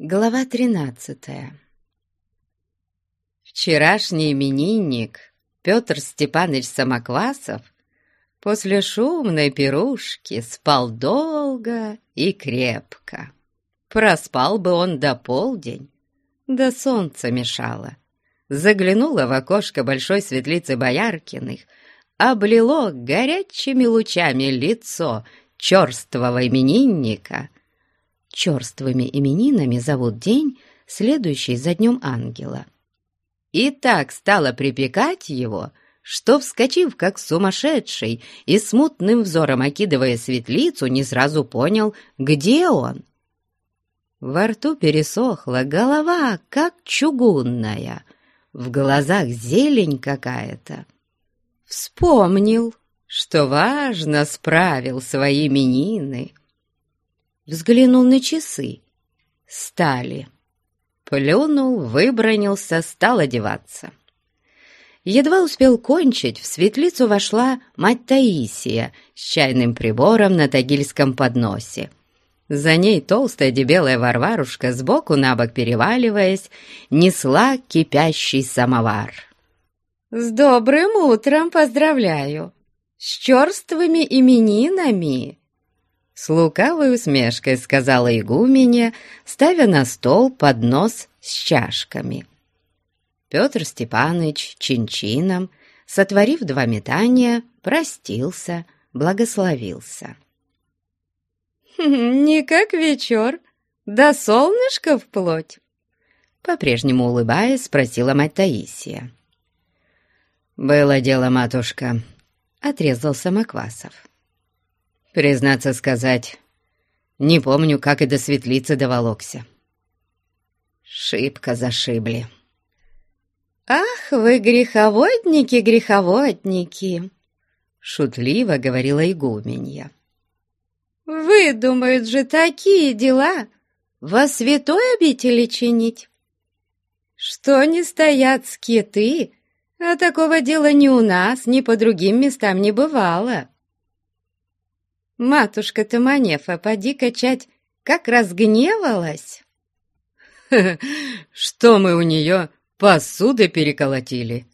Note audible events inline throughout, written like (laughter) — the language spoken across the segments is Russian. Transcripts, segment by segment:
Глава тринадцатая Вчерашний именинник Петр Степанович Самоквасов после шумной пирушки спал долго и крепко. Проспал бы он до полдень, да солнце мешало. Заглянула в окошко большой светлицы Бояркиных, облило горячими лучами лицо черствого именинника — черствыми именинами зовут день, следующий за днем ангела. И так стало припекать его, что, вскочив как сумасшедший и смутным взором окидывая светлицу, не сразу понял, где он. Во рту пересохла голова, как чугунная, в глазах зелень какая-то. Вспомнил, что важно справил свои именины, взглянул на часы. Стали. Плюнул, выбронился, стал одеваться. Едва успел кончить, в светлицу вошла мать Таисия с чайным прибором на тагильском подносе. За ней толстая дебелая Варварушка, сбоку на бок переваливаясь, несла кипящий самовар. «С добрым утром поздравляю! С черствыми именинами!» С лукавой усмешкой сказала игуменя, ставя на стол поднос с чашками. Петр Степанович чинчином, сотворив два метания, простился, благословился. «Не как вечер, да солнышко вплоть!» По-прежнему улыбаясь, спросила мать Таисия. «Было дело, матушка», — отрезал Самоквасов. Признаться сказать, не помню, как и до светлицы доволокся. Шибко зашибли. «Ах вы, греховодники, греховодники!» Шутливо говорила игуменья. «Выдумают же такие дела во святой обители чинить! Что не стоят скиты, а такого дела ни у нас, ни по другим местам не бывало!» Матушка-то Манефа, поди качать, как разгневалась. (laughs) Что мы у нее посуды переколотили?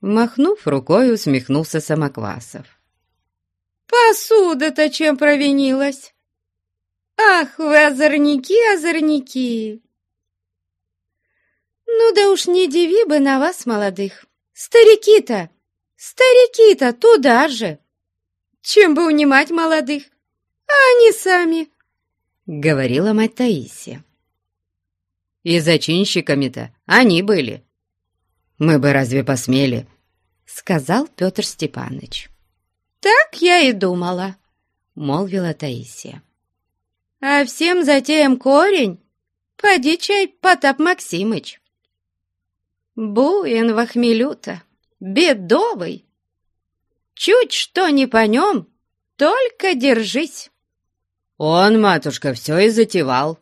Махнув рукой, усмехнулся Самоквасов. Посуда-то чем провинилась? Ах, вы озорники, озорники! Ну да уж не диви бы на вас, молодых. Старики-то, старики-то туда же чем бы унимать молодых, а они сами», — говорила мать Таисия. «И зачинщиками-то они были. Мы бы разве посмели?» — сказал Петр Степанович. «Так я и думала», — молвила Таисия. «А всем затеям корень, поди чай Потап Максимыч. Буин в охмелю-то, бедовый, Чуть что не по нем, только держись. Он, матушка, все и затевал.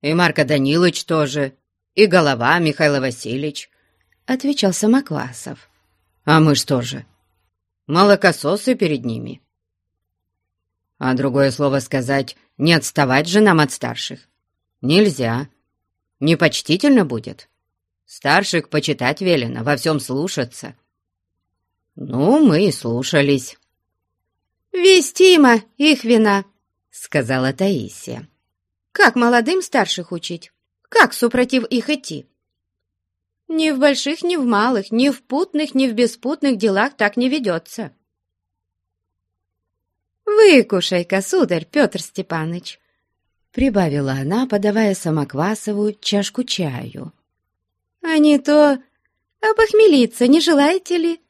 И Марко Данилович тоже, и голова Михаил Васильевич, — отвечал Самоквасов. А мы что же? Молокососы перед ними. А другое слово сказать, не отставать же нам от старших. Нельзя. Непочтительно будет. Старших почитать велено, во всем слушаться. «Ну, мы и слушались». «Вестимо их вина», — сказала Таисия. «Как молодым старших учить? Как, супротив их идти?» «Ни в больших, ни в малых, ни в путных, ни в беспутных делах так не ведется». «Выкушай-ка, сударь Петр Степаныч», — прибавила она, подавая Самоквасову чашку чаю. «А не то опохмелиться не желаете ли?»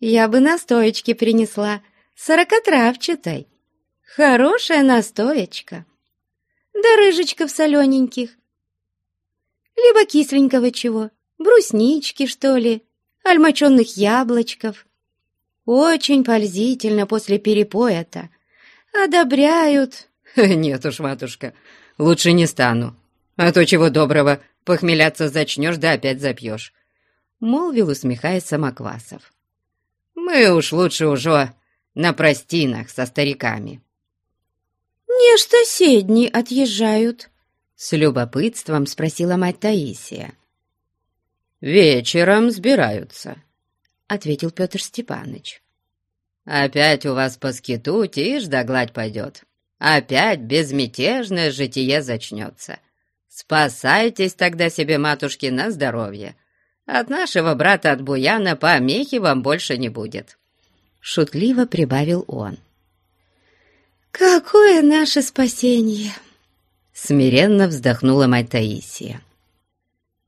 Я бы настоечки принесла, сорокотравчатой. Хорошая настоечка. Да рыжечков солененьких. Либо кисленького чего, бруснички, что ли, альмоченных яблочков. Очень пользительно после перепоя-то. Одобряют. (laughs) Нет уж, матушка, лучше не стану. А то чего доброго, похмеляться зачнешь, да опять запьешь. Молвил, усмехаясь Самоквасов. Мы уж лучше уже на простинах со стариками». «Не что седни отъезжают», С любопытством спросила мать Таисия. «Вечером сбираются», — ответил Петр Степаныч. «Опять у вас по скиту тишь да гладь пойдет. Опять безмятежное житие зачнется. Спасайтесь тогда себе, матушки, на здоровье. От нашего брата от Буяна помехи вам больше не будет». Шутливо прибавил он. «Какое наше спасение!» Смиренно вздохнула мать Таисия.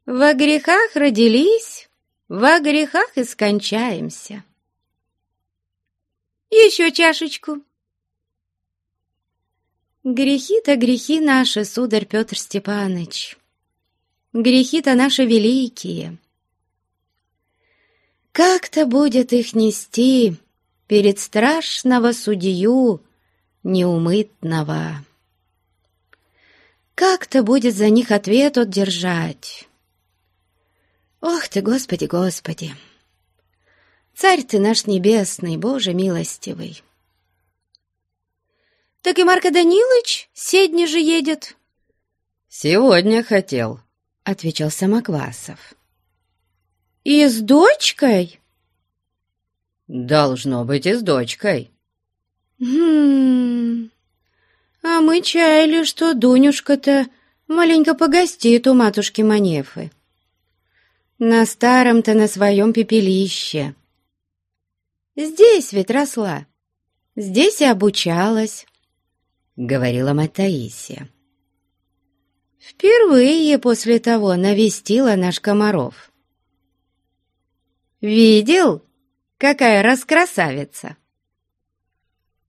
«Во грехах родились, во грехах и скончаемся. Еще чашечку!» Грехи-то грехи наши, сударь Петр Степаныч. Грехи-то наши великие. Как-то будет их нести перед страшного судью неумытного. Как-то будет за них ответ отдержать. Ох ты, Господи, Господи! Царь ты наш небесный, Боже милостивый! Так и Марко Данилович седни же едет. Сегодня хотел, — отвечал Самоквасов. И с дочкой? Должно быть, и с дочкой. Хм... А мы чаяли, что Дунюшка-то маленько погостит у матушки Манефы. На старом-то на своем пепелище. Здесь ведь росла, здесь и обучалась, — говорила мать Таисия. Впервые после того навестила наш Комаров. «Видел, какая раскрасавица?»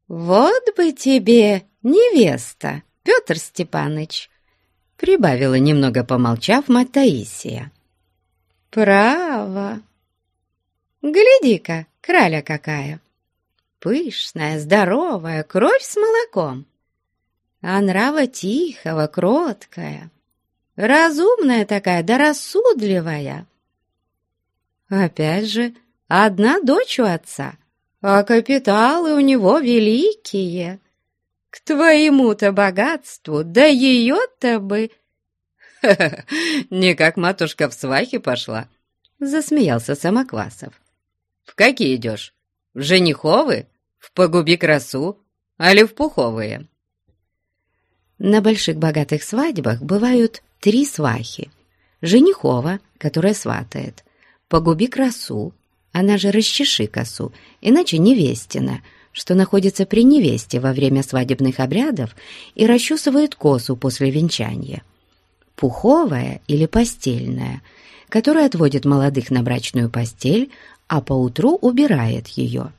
«Вот бы тебе невеста, Петр Степаныч!» Прибавила немного помолчав мать Таисия. «Право! Гляди-ка, краля какая! Пышная, здоровая, кровь с молоком, а нрава тихого, кроткая, разумная такая, да рассудливая. Опять же, одна дочь у отца, а капиталы у него великие. К твоему-то богатству, да ее-то бы... (laughs) не как матушка в свахи пошла, засмеялся Самоквасов. В какие идешь? В жениховы? В погуби красу? Али в пуховые? На больших богатых свадьбах бывают три свахи. Женихова, которая сватает, погуби красу, она же расчеши косу, иначе невестина, что находится при невесте во время свадебных обрядов и расчесывает косу после венчания. Пуховая или постельная, которая отводит молодых на брачную постель, а поутру убирает ее.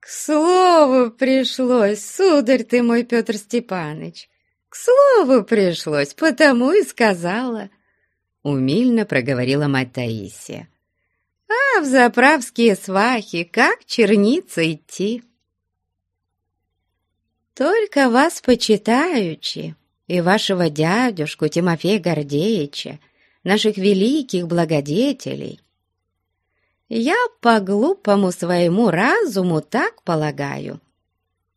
«К слову пришлось, сударь ты мой, Петр Степаныч, к слову пришлось, потому и сказала», — умильно проговорила мать Таисия. А в заправские свахи как черница идти? Только вас почитаючи и вашего дядюшку Тимофея Гордеевича, наших великих благодетелей, я по глупому своему разуму так полагаю,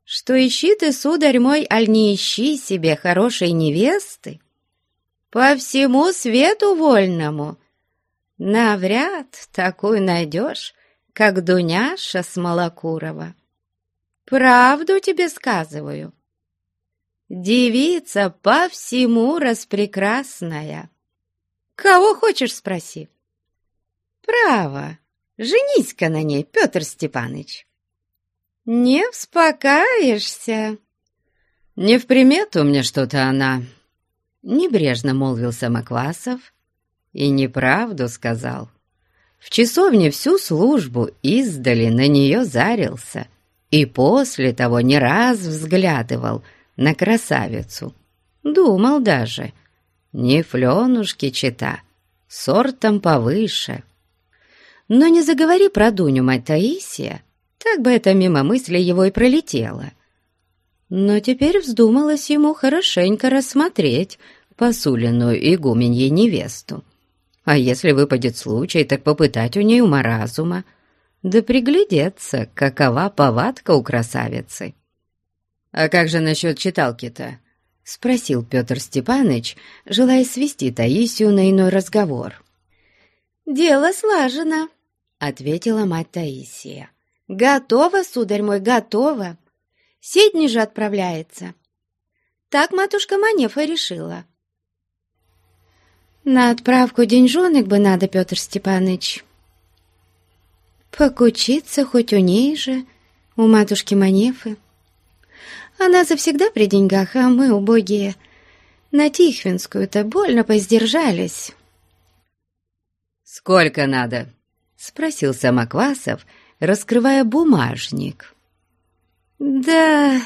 что ищи ты, сударь мой, аль не ищи себе хорошей невесты, по всему свету вольному — Навряд такую найдешь, как Дуняша Смолокурова. Правду тебе сказываю. Девица по всему распрекрасная. Кого хочешь, спроси. Право, женись-ка на ней, Петр Степаныч. Не вспокаешься. Не в примету мне что-то она, небрежно молвил Самоквасов, и неправду сказал. В часовне всю службу издали на нее зарился, и после того не раз взглядывал на красавицу. Думал даже, не фленушки чита, сортом повыше. Но не заговори про Дуню, мать Таисия, так бы это мимо мысли его и пролетело. Но теперь вздумалось ему хорошенько рассмотреть посуленную игуменьей невесту. А если выпадет случай, так попытать у ней ума разума, да приглядеться, какова повадка у красавицы. «А как же насчет читалки-то? — спросил Петр Степаныч, желая свести Таисию на иной разговор. «Дело слажено», — ответила мать Таисия. «Готово, сударь мой, готово. Седни же отправляется. Так матушка Манефа решила». «На отправку деньжонок бы надо, Петр Степаныч. Покучиться хоть у ней же, у матушки Манефы. Она завсегда при деньгах, а мы, убогие, на Тихвинскую-то больно поиздержались». «Сколько надо?» — спросил Самоквасов, раскрывая бумажник. «Да,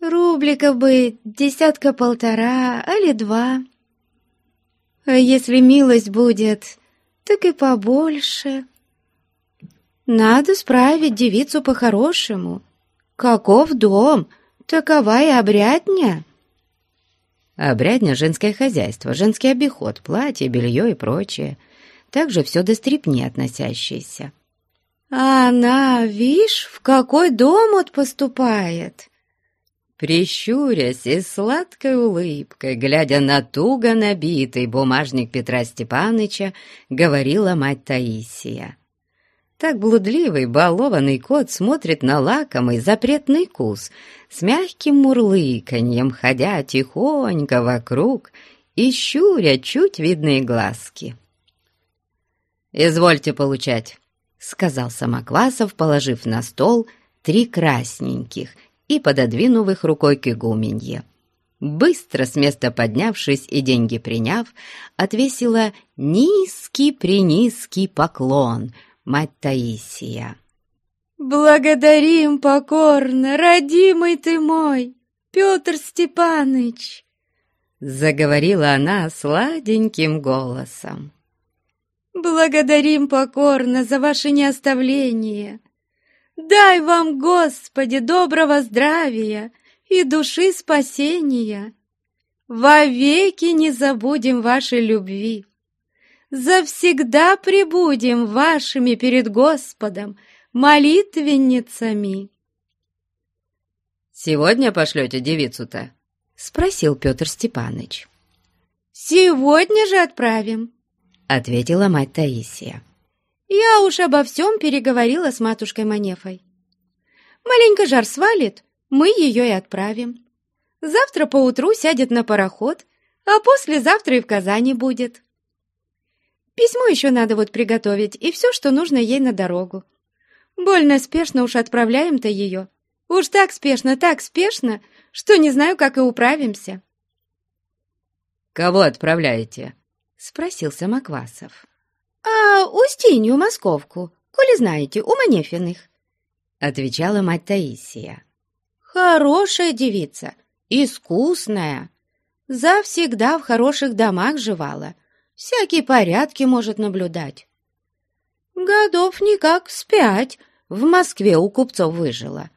рубликов бы десятка-полтора, али два. А если милость будет, так и побольше. Надо справить девицу по-хорошему. Каков дом, такова и обрядня». Обрядня — женское хозяйство, женский обиход, платье, белье и прочее — также все до стрипни относящееся. «А она, вишь, в какой дом от поступает!» Прищурясь и сладкой улыбкой, глядя на туго набитый бумажник Петра Степаныча, говорила мать Таисия. Так блудливый, балованный кот смотрит на лакомый запретный кус, с мягким мурлыканьем, ходя тихонько вокруг и щуря чуть видные глазки. «Извольте получать», — сказал Самоквасов, положив на стол три красненьких и пододвинув их рукой к игуменье. Быстро с места поднявшись и деньги приняв, отвесила низкий-принизкий поклон мать Таисия. «Благодарим покорно, родимый ты мой, Петр Степаныч!» Заговорила она сладеньким голосом. Благодарим покорно за ваше неоставление. Дай вам, Господи, доброго здравия и души спасения. Вовеки не забудем вашей любви. Завсегда пребудем вашими перед Господом молитвенницами. «Сегодня пошлете девицу-то?» — спросил Петр Степаныч. «Сегодня же отправим», ответила мать Таисия. «Я уж обо всем переговорила с матушкой Манефой. Маленько жар свалит, мы ее и отправим. Завтра поутру сядет на пароход, а послезавтра и в Казани будет. Письмо еще надо вот приготовить и все, что нужно ей на дорогу. Больно спешно уж отправляем-то ее. Уж так спешно, так спешно, что не знаю, как и управимся». «Кого отправляете?» — спросил Самоквасов. «А Устинью Московку, коли знаете, у Манефиных», — отвечала мать Таисия. «Хорошая девица, искусная, завсегда в хороших домах живала, всякие порядки может наблюдать. Годов никак с пять в Москве у купцов выжила.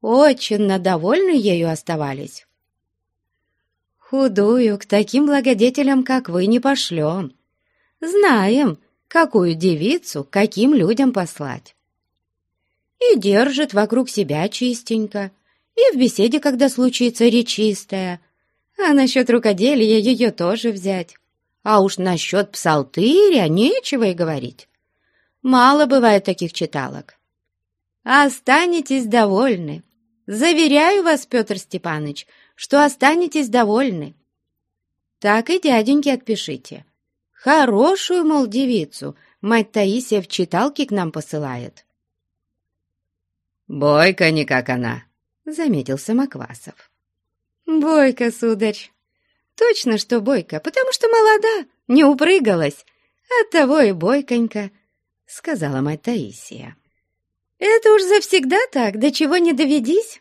Очень надовольны ею оставались. Худую к таким благодетелям, как вы, не пошлем. Знаем, какую девицу каким людям послать. И держит вокруг себя чистенько, и в беседе, когда случится речистая. А насчет рукоделия ее тоже взять. А уж насчет псалтыря нечего и говорить. Мало бывает таких читалок. Останетесь довольны. Заверяю вас, Петр Степанович, что останетесь довольны. Так и дяденьке отпишите. Хорошую, мол, девицу мать Таисия в читалке к нам посылает. «Бойко не как она», — заметил Самоквасов. «Бойко, сударь. Точно, что бойко, потому что молода, не упрыгалась. Оттого и бойконька», — сказала мать Таисия. «Это уж завсегда так, до чего не доведись.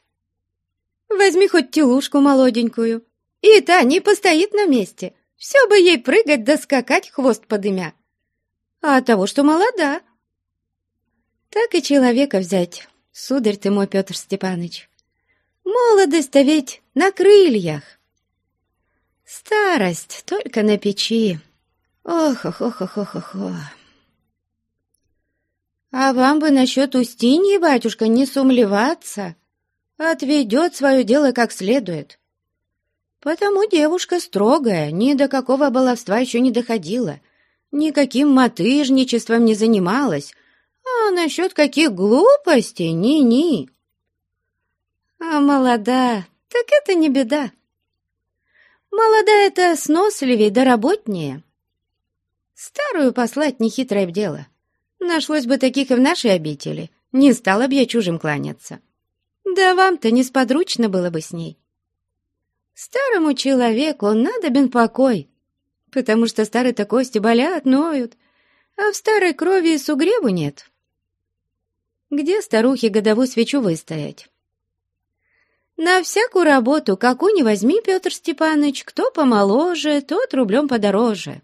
Возьми хоть телушку молоденькую, и та не постоит на месте, все бы ей прыгать да скакать хвост подымя. А от того, что молода. Так и человека взять, сударь ты мой, Петр Степаныч. Молодость-то ведь на крыльях. Старость только на печи. Ох-ох-ох-ох-ох-ох. А вам бы насчет Устиньи, батюшка, не сумлеваться отведет свое дело как следует. Потому девушка строгая, ни до какого баловства еще не доходила, никаким мотыжничеством не занималась, а насчет каких глупостей ни-ни. А молода, так это не беда. Молодая-то сносливее да работнее. Старую послать нехитрое дело. Нашлось бы таких и в нашей обители. Не стала б я чужим кланяться. Да вам-то несподручно было бы с ней. Старому человеку надобен покой, потому что старые-то кости болят, ноют, а в старой крови и сугребу нет. Где старухе годовую свечу выстоять? На всякую работу, какую не возьми, Петр Степанович, кто помоложе, тот рублем подороже.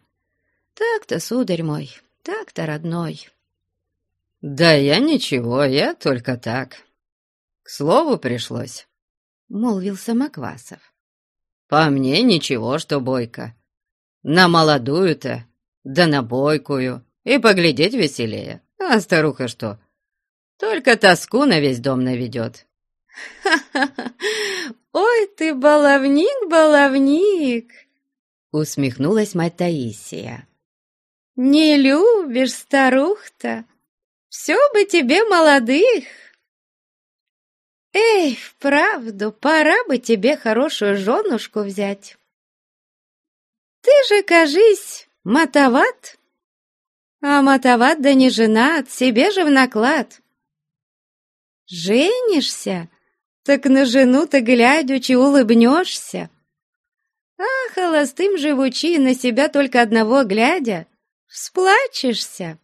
Так-то, сударь мой, так-то, родной. Да я ничего, я только так. К слову пришлось, — молвил Самоквасов. По мне ничего, что бойко. На молодую-то, да на бойкую, и поглядеть веселее. А старуха что? Только тоску на весь дом наведет. «Ха-ха-ха! (laughs) Ой ты, баловник, баловник!» Усмехнулась мать Таисия. «Не любишь старух-то? Все бы тебе молодых!» «Эй, вправду, пора бы тебе хорошую женушку взять!» «Ты же, кажись, мотоват!» «А мотоват да не женат, себе же в наклад!» «Женишься?» так на жену-то глядячи улыбнешься. А холостым живучи, на себя только одного глядя, всплачешься.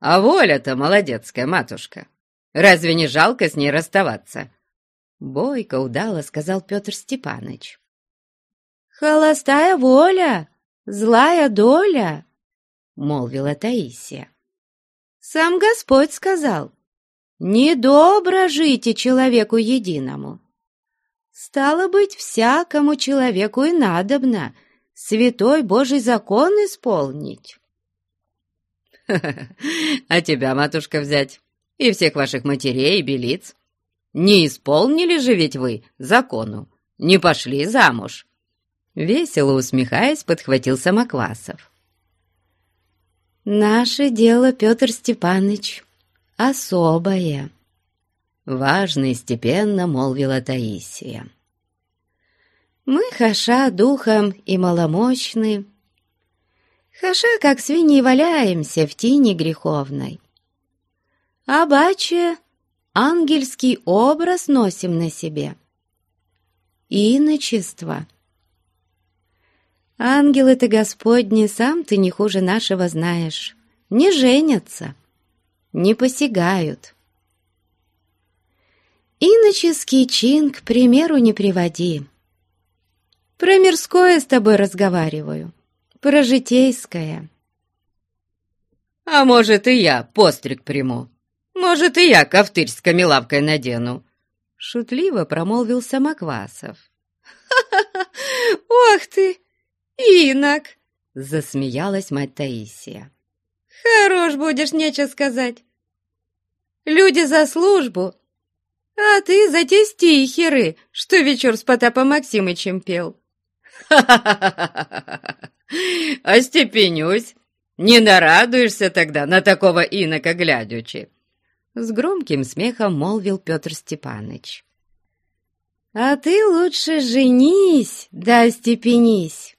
А воля-то молодецкая, матушка. Разве не жалко с ней расставаться? Бойко удало, сказал Петр Степаныч. Холостая воля, злая доля, молвила Таисия. Сам Господь сказал, Недобро жить и человеку единому. Стало быть, всякому человеку и надобно святой Божий закон исполнить. (laughs) А тебя, матушка, взять, и всех ваших матерей и белиц. Не исполнили же ведь вы закону, не пошли замуж. Весело усмехаясь, подхватил Самоквасов. «Наше дело, Петр Степанович, особое», — важно и степенно молвила Таисия. «Мы хаша духом и маломощны, хаша, как свиньи, валяемся в тени греховной, а баче ангельский образ носим на себе, иночество». Ангелы ты, Господни, сам ты не хуже нашего знаешь, не женятся, не посягают. Иноческий чин к примеру не приводи. Про мирское с тобой разговариваю, про житейское. А может, и я постриг приму. Может, и я ковтырь с камелавкой надену. Шутливо промолвил Самоквасов. «Ха-ха-ха! Ох ты, инок!» Засмеялась мать Таисия. Хорош будешь, нечего сказать. Люди за службу, а ты за те стихеры, что вечер с Потапом Максимычем пел. Остепенюсь, не нарадуешься тогда на такого инока глядячи. С громким смехом молвил Петр Степаныч. «А ты лучше женись, да остепенись.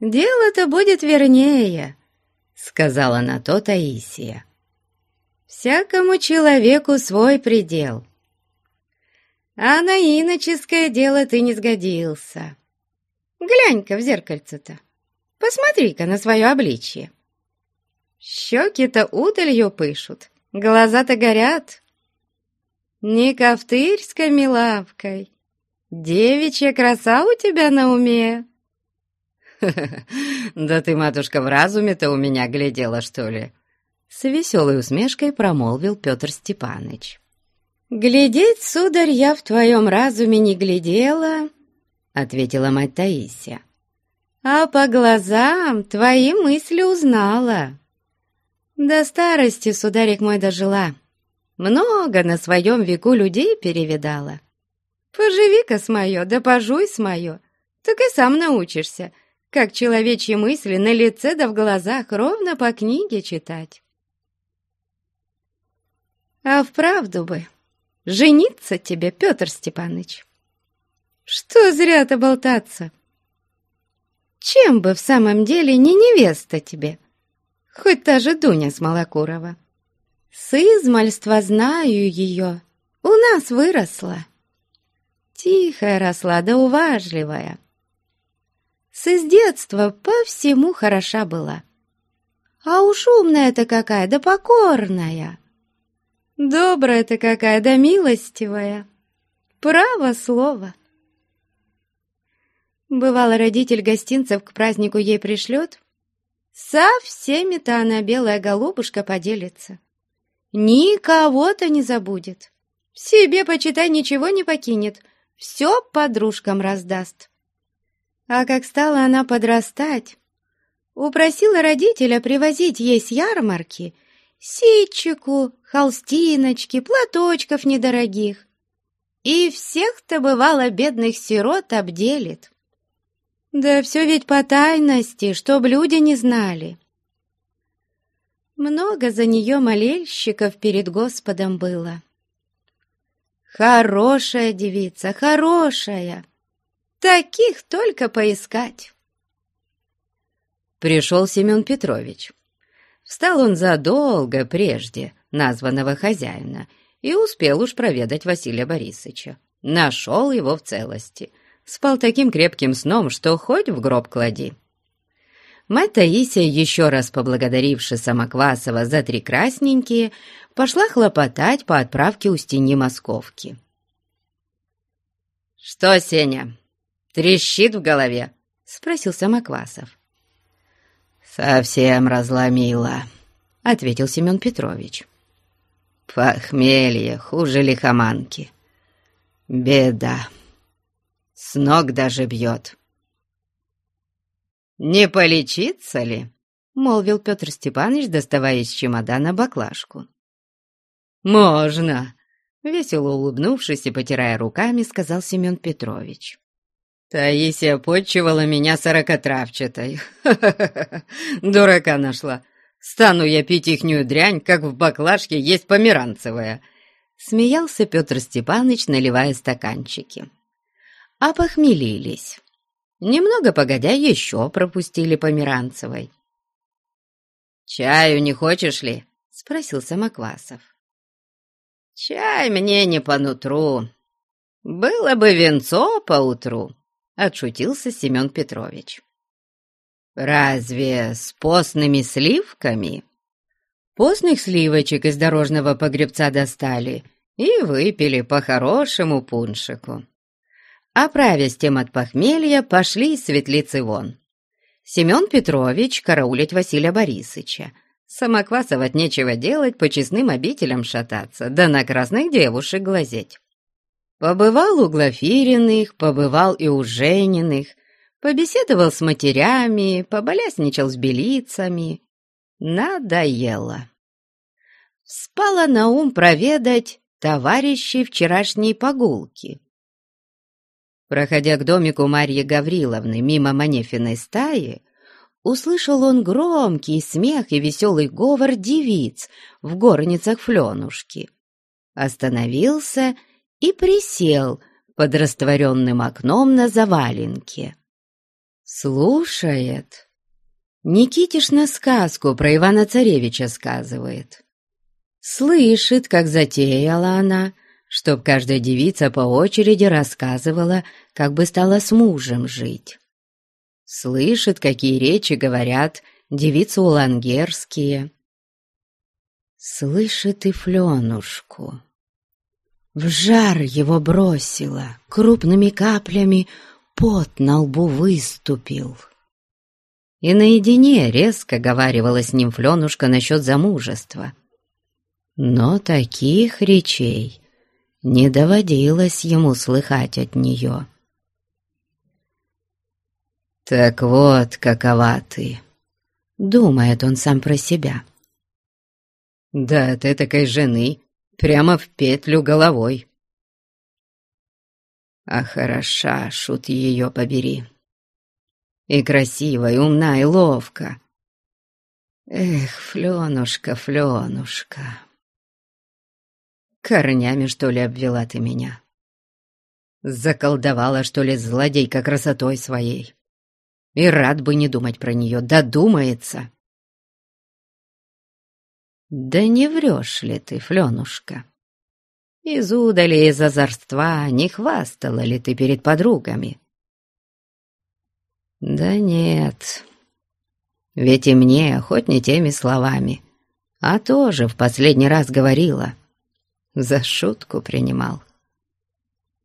Дело-то будет вернее, сказала на то Таисия. «Всякому человеку свой предел. А на иноческое дело ты не сгодился. Глянь-ка в зеркальце-то, посмотри-ка на свое обличье. Щеки-то удалью пышут, глаза-то горят. Не ковтырской милавкой, девичья краса у тебя на уме». (laughs) «Да ты, матушка, в разуме-то у меня глядела, что ли?» С веселой усмешкой промолвил Петр Степаныч. «Глядеть, сударь, я в твоем разуме не глядела», — ответила мать Таисия. «А по глазам твои мысли узнала. До старости, сударик мой, дожила. Много на своем веку людей перевидала. Поживи-ка с моё, да пожуй с моё, так и сам научишься, как человечьи мысли на лице да в глазах ровно по книге читать. А вправду бы, жениться тебе, Петр Степаныч. Что зря-то болтаться? Чем бы в самом деле не невеста тебе, хоть та же Дуня Смолокурова. С измальства знаю ее, у нас выросла. Тихая росла да уважливая. С из детства по всему хороша была. А уж умная-то какая, да покорная. Добрая-то какая, да милостивая. Право слово. Бывало, родитель гостинцев к празднику ей пришлет. Со всеми-то она, белая голубушка, поделится. Никого-то не забудет. Себе, почитай, ничего не покинет. Все подружкам раздаст. А как стала она подрастать, упросила родителя привозить ей с ярмарки ситчику, холстиночки, платочков недорогих. И всех-то, бывало, бедных сирот обделит. Да все ведь по тайности, чтоб люди не знали. Много за нее молельщиков перед Господом было. Хорошая девица, хорошая. Таких только поискать. Пришел Семен Петрович. Встал он задолго прежде названного хозяина и успел уж проведать Василия Борисовича. Нашел его в целости — спал таким крепким сном, что хоть в гроб клади. Мать Таисия, еще раз поблагодаривши Самоквасова за три красненькие, пошла хлопотать по отправке Устиньи Московки. «Что, Сеня, трещит в голове?» — спросил Самоквасов. «Совсем разломила», — ответил Семен Петрович. «Похмелье хуже лихоманки. Беда» с ног даже бьет. «Не полечиться ли?» — молвил Петр Степанович, доставая из чемодана баклажку. «Можно!» — весело улыбнувшись и потирая руками, сказал Семен Петрович. «Таисия подчивала меня сорокотравчатой. (laughs) Дурака нашла. Стану я пить ихнюю дрянь, как в баклажке есть померанцевая!» Смеялся Петр Степанович, наливая стаканчики опохмелились. Немного погодя, еще пропустили Померанцевой. «Чаю не хочешь ли?» — спросил Самоквасов. «Чай мне не по нутру. Было бы венцо поутру», — отшутился Семен Петрович. «Разве с постными сливками?» Постных сливочек из дорожного погребца достали и выпили по хорошему пуншику. Оправясь тем от похмелья, пошли из светлицы вон. Семен Петрович караулить Василия Борисыча. Самоквасов нечего делать, по честным обителям шататься, да на красных девушек глазеть. Побывал у Глафириных, побывал и у Жениных, побеседовал с матерями, поболясничал с белицами. Надоело. Спала на ум проведать товарищей вчерашней погулки. Проходя к домику Марьи Гавриловны мимо Манефиной стаи, услышал он громкий смех и веселый говор девиц в горницах Фленушки. Остановился и присел под растворенным окном на заваленке. Слушает. Никитишна сказку про Ивана-Царевича сказывает. Слышит, как затеяла она — чтоб каждая девица по очереди рассказывала, как бы стала с мужем жить. Слышит, какие речи говорят девицы улангерские. Слышит и Фленушку. В жар его бросила, крупными каплями пот на лбу выступил. И наедине резко говаривала с ним Фленушка насчет замужества. Но таких речей не доводилось ему слыхать от нее. «Так вот, какова ты!» — думает он сам про себя. «Да ты такой жены, прямо в петлю головой!» А хороша, шут ее побери. И красиво, и умна, и ловко. Эх, Фленушка, Фленушка. Корнями, что ли, обвела ты меня? Заколдовала, что ли, злодейка красотой своей? И рад бы не думать про нее, додумается. Да не врешь ли ты, Фленушка? Из удали, из озорства не хвастала ли ты перед подругами? Да нет, ведь и мне, хоть не теми словами, а тоже в последний раз говорила, за шутку принимал.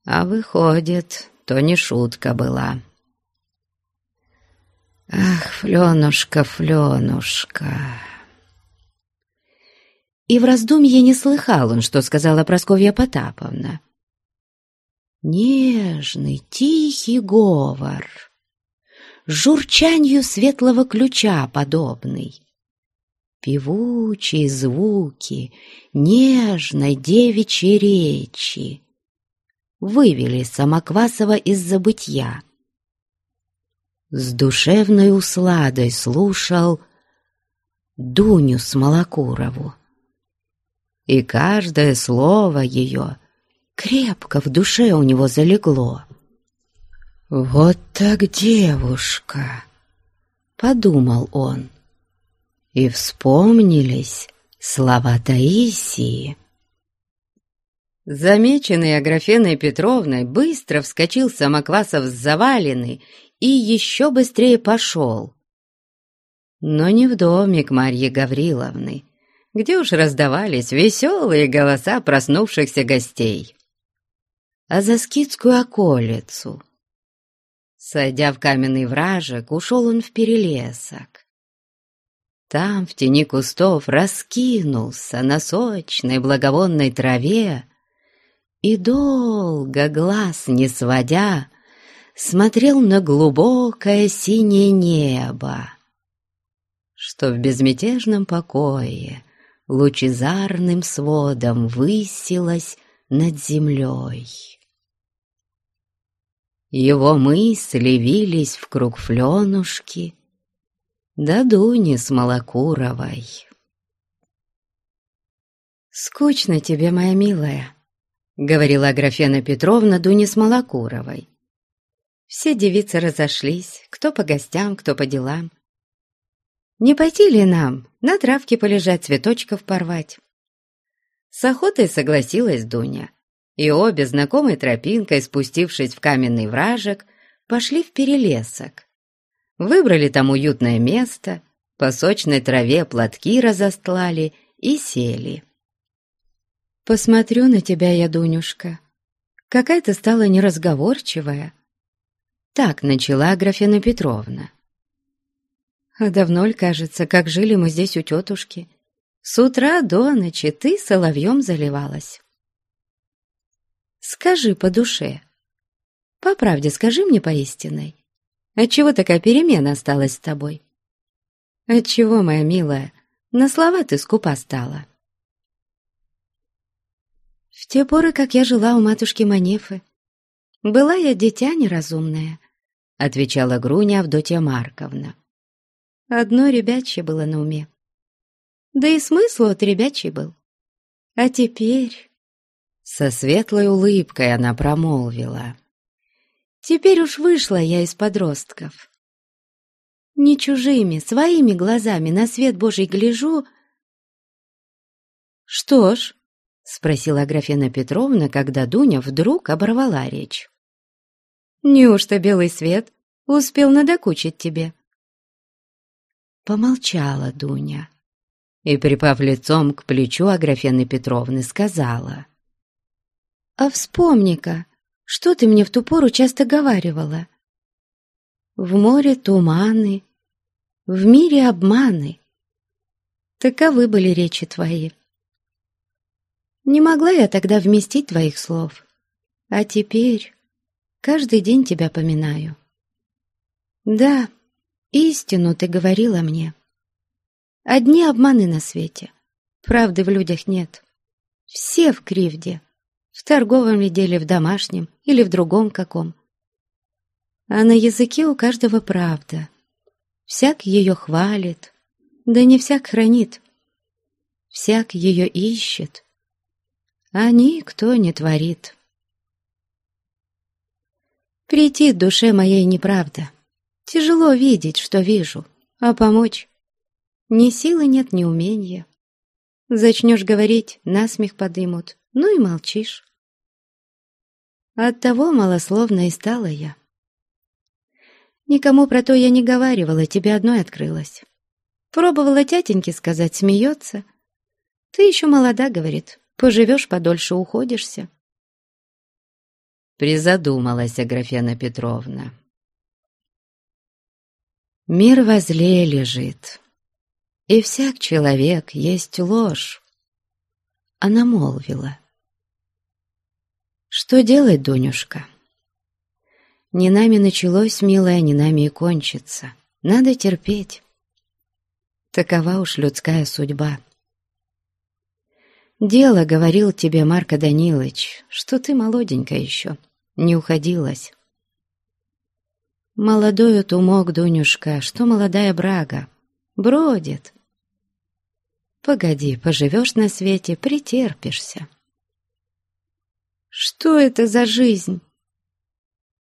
А выходит, то не шутка была. Ах, Фленушка, Фленушка... И в раздумье не слыхал он, что сказала Просковья Потаповна. Нежный, тихий говор, журчанью светлого ключа подобный. Певучие звуки нежной девичьей речи вывели Самоквасова из забытья. С душевной усладой слушал Дуню Смолокурову и каждое слово ее крепко в душе у него залегло. «Вот так девушка!» — подумал он. И вспомнились слова Таисии. Замеченный Аграфеной Петровной, быстро вскочил Самоквасов с завалины и еще быстрее пошел. Но не в домик Марьи Гавриловны, где уж раздавались веселые голоса проснувшихся гостей, а за скидскую околицу. Сойдя в каменный вражек, ушел он в перелесок. Там, в тени кустов, раскинулся на сочной благовонной траве и долго, глаз не сводя, смотрел на глубокое синее небо, что в безмятежном покое лучезарным сводом высилась над землей. Его мысли вились в круг Фленушки Дуни с Малокуровой. «Скучно тебе, моя милая», — говорила Аграфена Петровна Дуне с Малокуровой. Все девицы разошлись, кто по гостям, кто по делам. Не пойти ли нам на травке полежать, цветочков порвать?» С охотой согласилась Дуня, и обе, знакомой тропинкой, спустившись в каменный вражек, пошли в перелесок. Выбрали там уютное место, по сочной траве платки разостлали и сели. «Посмотрю на тебя я, Дунюшка. Какая ты стала неразговорчивая». Так начала Аграфена Петровна. А давно ли, кажется, как жили мы здесь у тетушки? С утра до ночи ты соловьем заливалась. Скажи по душе. По правде скажи мне поистиной. Отчего такая перемена осталась с тобой? Отчего, моя милая, на слова ты скупа стала? В те поры, как я жила у матушки Манефы, была я дитя неразумное, отвечала Груня Авдотья Марковна. Одно ребячье было на уме. Да и смысл от ребячий был. А теперь... Со светлой улыбкой она промолвила. Теперь уж вышла я из подростков. Не чужими, своими глазами на свет Божий гляжу. Что ж, — спросила Аграфена Петровна, когда Дуня вдруг оборвала речь. «Неужто белый свет успел надокучить тебе?» Помолчала Дуня и, припав лицом к плечу Аграфены Петровны, сказала. «А вспомни-ка, что ты мне в ту пору часто говаривала? В море туманы, в мире обманы. Таковы были речи твои. Не могла я тогда вместить твоих слов, а теперь каждый день тебя поминаю. Да, Истину ты говорила мне. Одни обманы на свете, правды в людях нет. Все в кривде, в торговом ли деле, в домашнем или в другом каком. А на языке у каждого правда. Всяк ее хвалит, да не всяк хранит. Всяк ее ищет, а никто не творит. Прийти душе моей неправда. Тяжело видеть, что вижу, а помочь ни силы нет, ни умения. Зачнешь говорить, насмех подымут, ну и молчишь. Оттого малословно и стала я. Никому про то я не говаривала, тебе одной открылась. Пробовала тятеньке сказать, смеется. Ты еще молода, говорит, поживешь подольше, уходишься. Призадумалась Аграфена Петровна. Мир возле лежит, и всяк человек есть ложь. Она молвила. Что делать, Дунюшка? Не нами началось, милая, не нами и кончится. Надо терпеть. Такова уж людская судьба. Дело, говорил тебе Марко Данилович, что ты молоденькая еще, не уходилась. Молодой тумок, Дунюшка, что молодая брага, бродит. Погоди, поживешь на свете, претерпишься. Что это за жизнь?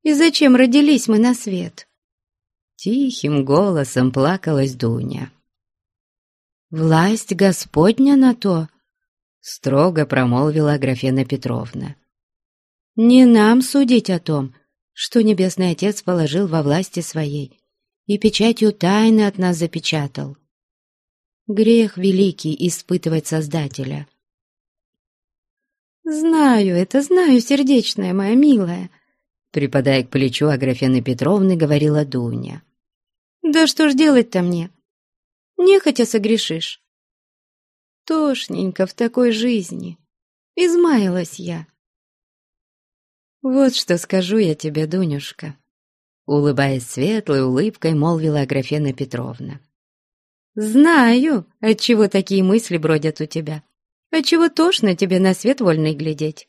И зачем родились мы на свет? Тихим голосом плакалась Дуня. «Власть Господня на то!» — строго промолвила Аграфена Петровна. «Не нам судить о том, что Небесный Отец положил во власти своей и печатью тайны от нас запечатал. Грех великий испытывать Создателя». «Знаю это, знаю, сердечная моя милая», припадая к плечу Аграфены Петровны, говорила Дуня. «Да что ж делать-то мне? Нехотя согрешишь. Тошненько в такой жизни. Измаялась я». «Вот что скажу я тебе, Дунюшка», — улыбаясь светлой улыбкой, молвила Аграфена Петровна. «Знаю, отчего такие мысли бродят у тебя, отчего тошно тебе на свет вольный глядеть.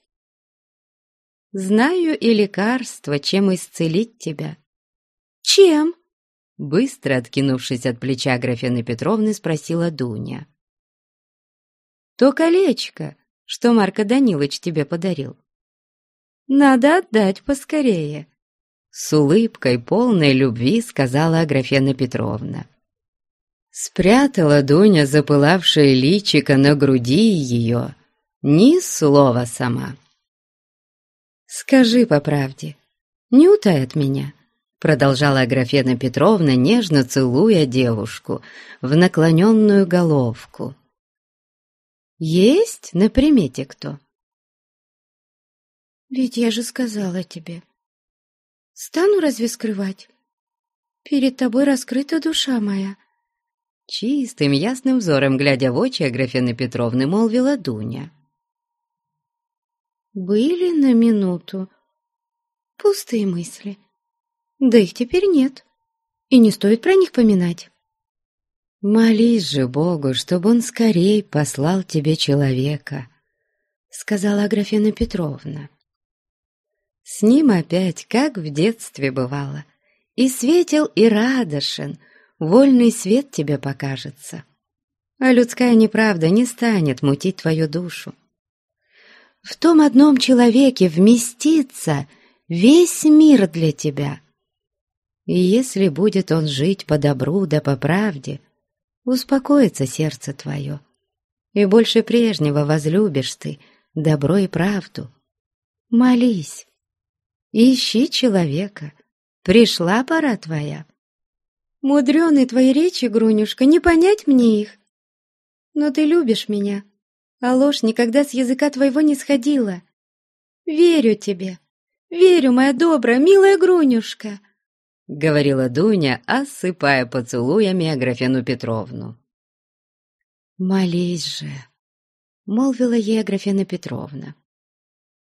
Знаю и лекарство, чем исцелить тебя». «Чем?» Быстро откинувшись от плеча Графены Петровны, спросила Дуня. «То колечко, что Марко Данилович тебе подарил. Надо отдать поскорее». С улыбкой полной любви сказала Аграфена Петровна. Спрятала Дуня запылавшее личико на груди ее, ни слова сама. «Скажи по правде, не утай от меня», — продолжала Аграфена Петровна, нежно целуя девушку в наклоненную головку. «Есть на примете кто?» «Ведь я же сказала тебе. Стану разве скрывать? Перед тобой раскрыта душа моя». Чистым, ясным взором, глядя в очи Аграфены Петровны, молвила Дуня были на минуту пустые мысли. Да их теперь нет, и не стоит про них поминать. «Молись же Богу, чтобы он скорей послал тебе человека», — сказала Аграфена Петровна. «С ним опять, как в детстве бывало, и светел, и радошен, вольный свет тебе покажется, а людская неправда не станет мутить твою душу. В том одном человеке вместится весь мир для тебя. И если будет он жить по добру да по правде, успокоится сердце твое, и больше прежнего возлюбишь ты добро и правду. Молись, ищи человека, пришла пора твоя. Мудреные твои речи, Грунюшка, не понять мне их. Но ты любишь меня, а ложь никогда с языка твоего не сходила. Верю тебе, верю, моя добрая, милая Грунюшка!» — говорила Дуня, осыпая поцелуями Аграфену Петровну. «Молись же!» — молвила ей Аграфена Петровна.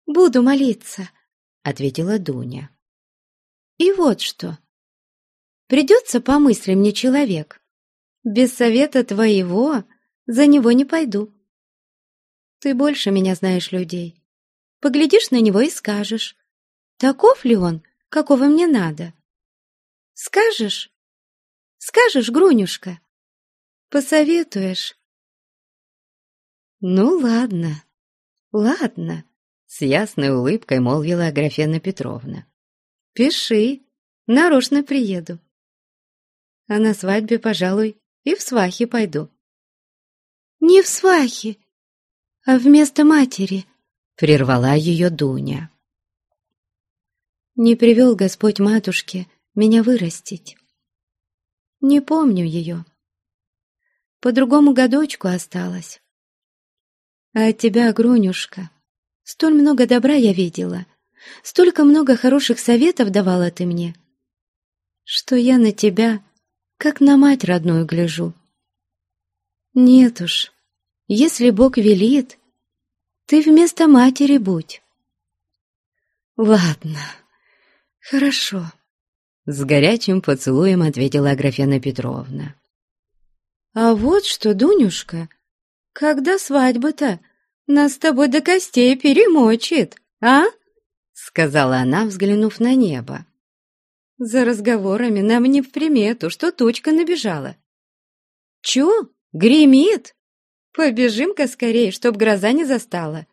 «Буду молиться», — ответила Дуня. «И вот что. Придется по мысли мне человек. Без совета твоего за него не пойду. Ты больше меня знаешь людей. Поглядишь на него и скажешь, таков ли он, какого мне надо. Скажешь? Скажешь, Грунюшка? Посоветуешь? Ну, ладно, ладно, с ясной улыбкой молвила Аграфена Петровна. Пиши, нарочно приеду. А на свадьбе, пожалуй, и в свахи пойду. Не в свахи, а вместо матери, прервала ее Дуня. Не привел Господь матушке меня вырастить. Не помню ее. По другому годочку осталась. А от тебя, Грунюшка, столь много добра я видела, столько много хороших советов давала ты мне, что я на тебя, как на мать родную, гляжу. Нет уж, если Бог велит, ты вместо матери будь. Ладно, хорошо. С горячим поцелуем ответила Аграфена Петровна. А вот что, Дунюшка, когда свадьба-то? Нас с тобой до костей перемочит, а?» Сказала она, взглянув на небо. «За разговорами нам не в примету, что тучка набежала. Чё, гремит? Побежим-ка скорее, чтоб гроза не застала».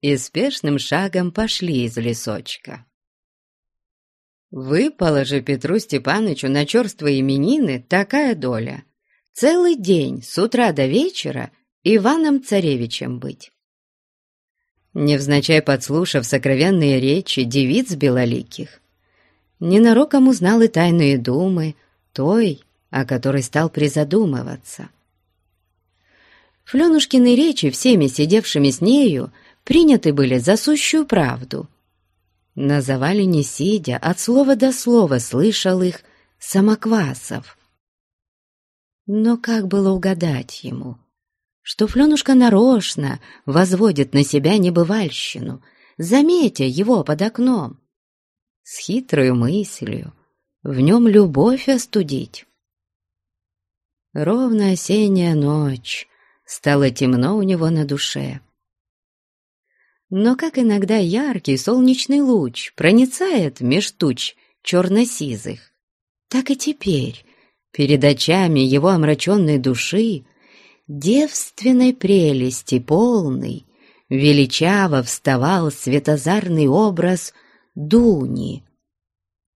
И спешным шагом пошли из лесочка. Выпала же Петру Степанычу на черствые именины такая доля. Целый день, с утра до вечера, Иваном-царевичем быть. Невзначай подслушав сокровенные речи девиц белоликих, ненароком узнал и тайные думы той, о которой стал призадумываться. Фленушкины речи всеми сидевшими с нею приняты были за сущую правду. На завале не сидя, от слова до слова слышал их Самоквасов. Но как было угадать ему — что Фленушка нарочно возводит на себя небывальщину, заметя его под окном, с хитрой мыслью в нем любовь остудить. Ровно осенняя ночь, стало темно у него на душе. Но как иногда яркий солнечный луч проницает меж туч черно-сизых, так и теперь перед очами его омраченной души девственной прелести полный, величаво вставал светозарный образ Дуни.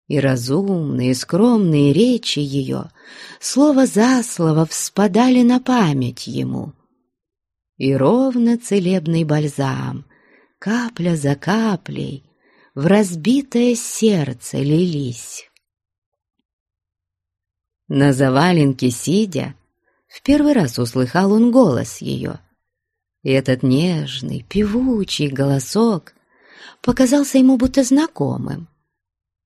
И разумные, скромные речи ее, слово за слово, вспадали на память ему. И ровно целебный бальзам, капля за каплей, в разбитое сердце лились. На заваленке сидя, в первый раз услыхал он голос ее. И этот нежный, певучий голосок показался ему будто знакомым.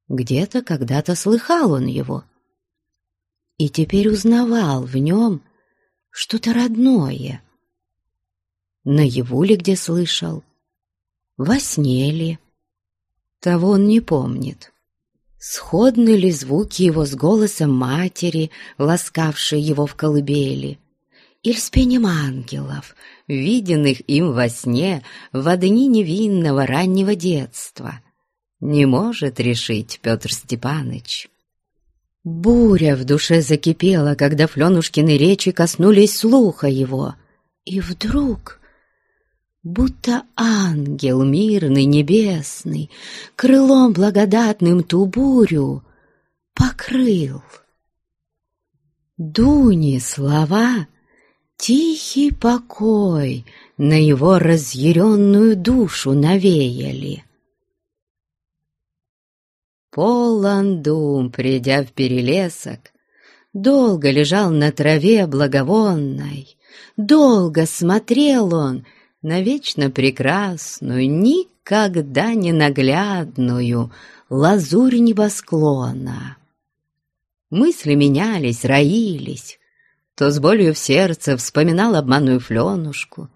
Где-то когда-то слыхал он его. И теперь узнавал в нем что-то родное. Наяву ли где слышал? Во сне ли? Того он не помнит. Сходны ли звуки его с голосом матери, ласкавшей его в колыбели, с пением ангелов, виденных им во сне в дни невинного раннего детства? Не может решить Петр Степаныч. Буря в душе закипела, когда Фленушкины речи коснулись слуха его. И вдруг будто ангел мирный небесный, крылом благодатным ту бурю покрыл. Дуни слова, тихий покой на его разъяренную душу навеяли. Полон дум, придя в перелесок, долго лежал на траве благовонной, долго смотрел он — навечно прекрасную, никогда не наглядную лазурь небосклона. Мысли менялись, роились, то с болью в сердце вспоминал обманную Фленушку,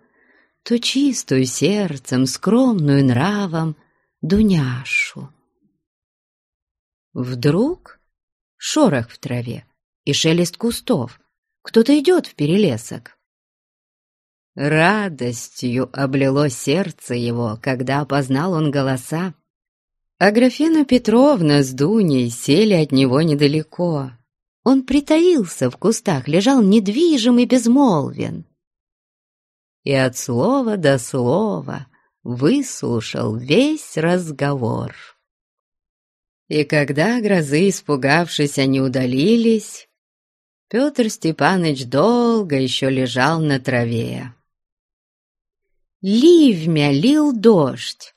то чистую сердцем, скромную нравом Дуняшу. Вдруг шорох в траве и шелест кустов, кто-то идет в перелесок. Радостью облило сердце его, когда опознал он голоса. Аграфена Петровна с Дуней сели от него недалеко. Он притаился в кустах, лежал недвижим и безмолвен. И от слова до слова выслушал весь разговор. И когда грозы, испугавшись, они удалились, Петр Степанович долго еще лежал на траве. Ливмя лил дождь.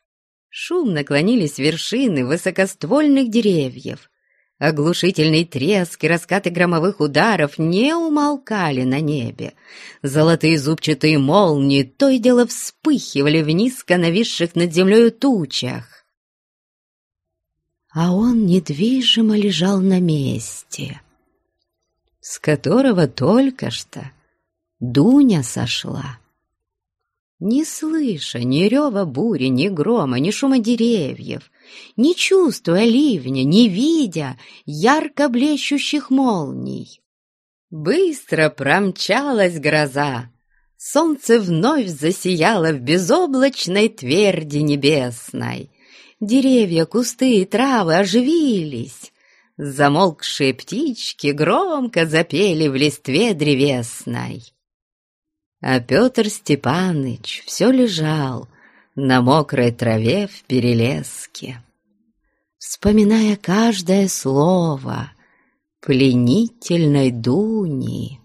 Шумно клонились вершины высокоствольных деревьев. Оглушительный треск и раскаты громовых ударов не умолкали на небе. Золотые зубчатые молнии то и дело вспыхивали в низко нависших над землей тучах. А он недвижимо лежал на месте, с которого только что Дуня сошла. Не слыша ни рева бури, ни грома, ни шума деревьев, не чувствуя ливня, не видя ярко блещущих молний. Быстро промчалась гроза, солнце вновь засияло в безоблачной тверди небесной. Деревья, кусты и травы оживились. Замолкшие птички громко запели в листве древесной. А Петр Степаныч все лежал на мокрой траве в перелеске, вспоминая каждое слово пленительной Дуни.